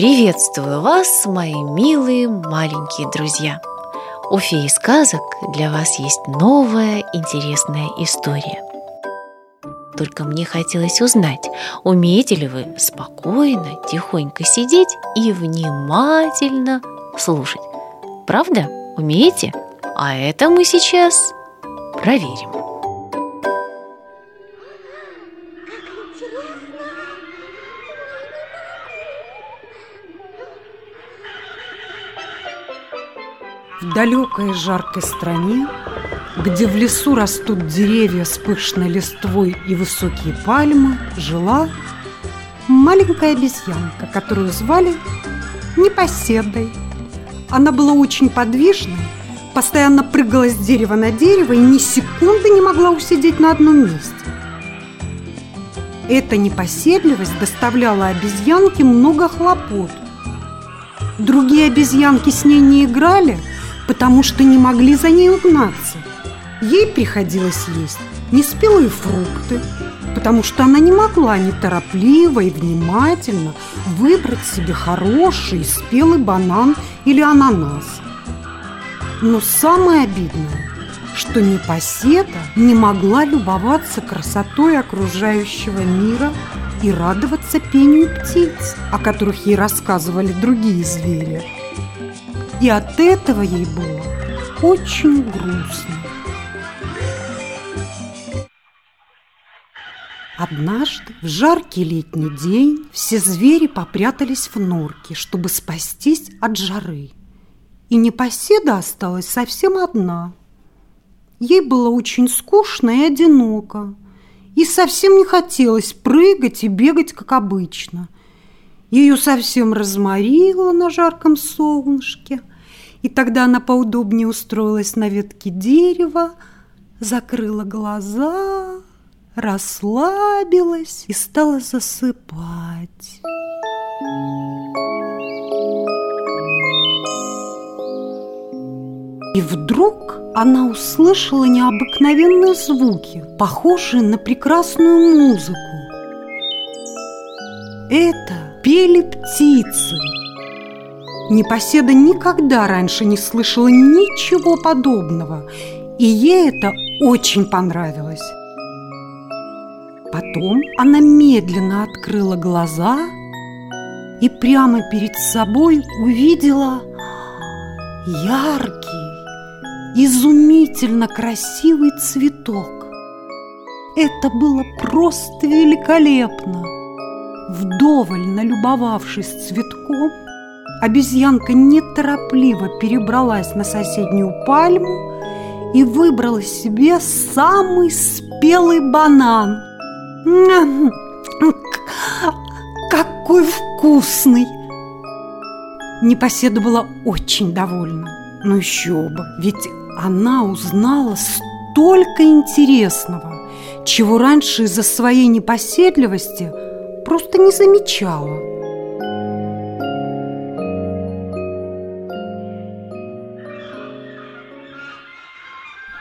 Приветствую вас, мои милые маленькие друзья! У феи сказок для вас есть новая интересная история. Только мне хотелось узнать, умеете ли вы спокойно, тихонько сидеть и внимательно слушать. Правда? Умеете? А это мы сейчас проверим. В далекой жаркой стране, где в лесу растут деревья с пышной листвой и высокие пальмы, жила маленькая обезьянка, которую звали Непоседой. Она была очень подвижной, постоянно прыгала с дерева на дерево и ни секунды не могла усидеть на одном месте. Эта непоседливость доставляла обезьянке много хлопот. Другие обезьянки с ней не играли – потому что не могли за ней угнаться. Ей приходилось есть неспелые фрукты, потому что она не могла неторопливо и внимательно выбрать себе хороший спелый банан или ананас. Но самое обидное, что непоседа не могла любоваться красотой окружающего мира и радоваться пению птиц, о которых ей рассказывали другие звери. И от этого ей было очень грустно. Однажды, в жаркий летний день, все звери попрятались в норки, чтобы спастись от жары. И непоседа осталась совсем одна. Ей было очень скучно и одиноко, и совсем не хотелось прыгать и бегать, как обычно. Ее совсем разморило на жарком солнышке – и тогда она поудобнее устроилась на ветке дерева, закрыла глаза, расслабилась и стала засыпать. И вдруг она услышала необыкновенные звуки, похожие на прекрасную музыку. Это пели птицы. Непоседа никогда раньше не слышала ничего подобного, и ей это очень понравилось. Потом она медленно открыла глаза и прямо перед собой увидела яркий, изумительно красивый цветок. Это было просто великолепно. Вдоволь налюбовавшись цветком, Обезьянка неторопливо перебралась на соседнюю пальму и выбрала себе самый спелый банан. Какой вкусный! Непоседа была очень довольна. Ну еще бы, ведь она узнала столько интересного, чего раньше из-за своей непоседливости просто не замечала.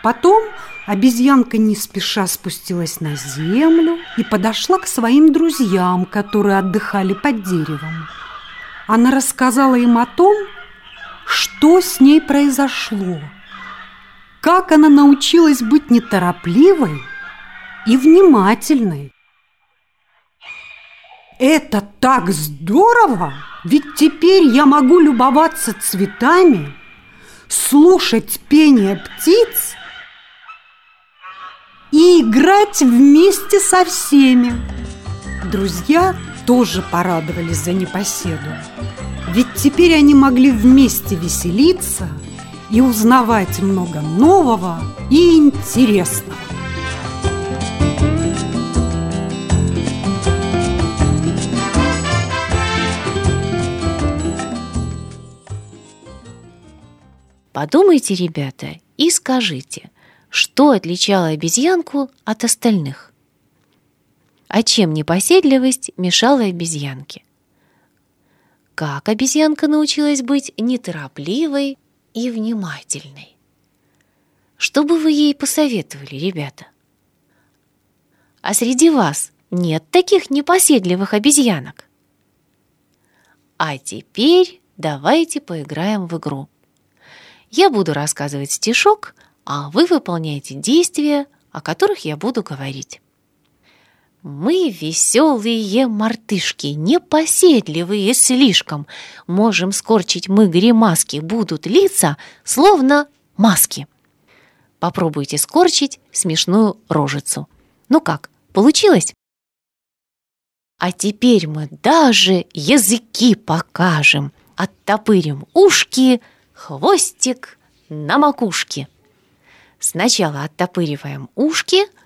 Потом обезьянка не спеша спустилась на землю и подошла к своим друзьям, которые отдыхали под деревом. Она рассказала им о том, что с ней произошло, как она научилась быть неторопливой и внимательной. Это так здорово! Ведь теперь я могу любоваться цветами, слушать пение птиц и играть вместе со всеми. Друзья тоже порадовались за непоседу, ведь теперь они могли вместе веселиться и узнавать много нового и интересного. Подумайте, ребята, и скажите – что отличало обезьянку от остальных? А чем непоседливость мешала обезьянке? Как обезьянка научилась быть неторопливой и внимательной? Что бы вы ей посоветовали, ребята? А среди вас нет таких непоседливых обезьянок? А теперь давайте поиграем в игру. Я буду рассказывать стишок, а вы выполняете действия, о которых я буду говорить. Мы веселые мартышки, непоседливые слишком. Можем скорчить мы гримаски, будут лица, словно маски. Попробуйте скорчить смешную рожицу. Ну как, получилось? А теперь мы даже языки покажем. Оттопырим ушки, хвостик на макушке. Сначала оттопыриваем ушки –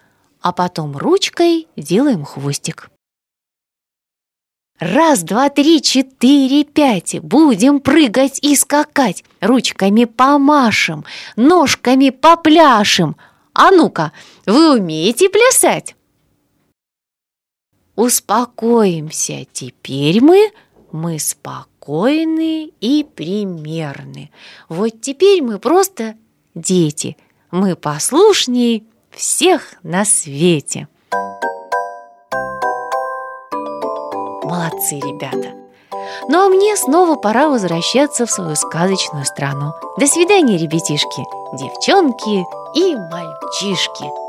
а потом ручкой делаем хвостик. Раз, два, три, четыре, пять. Будем прыгать и скакать. Ручками помашем, ножками попляшем. А ну-ка, вы умеете плясать? Успокоимся. Теперь мы, мы спокойны и примерны. Вот теперь мы просто дети. Мы послушней всех на свете. Молодцы, ребята! Ну а мне снова пора возвращаться в свою сказочную страну. До свидания, ребятишки, девчонки и мальчишки!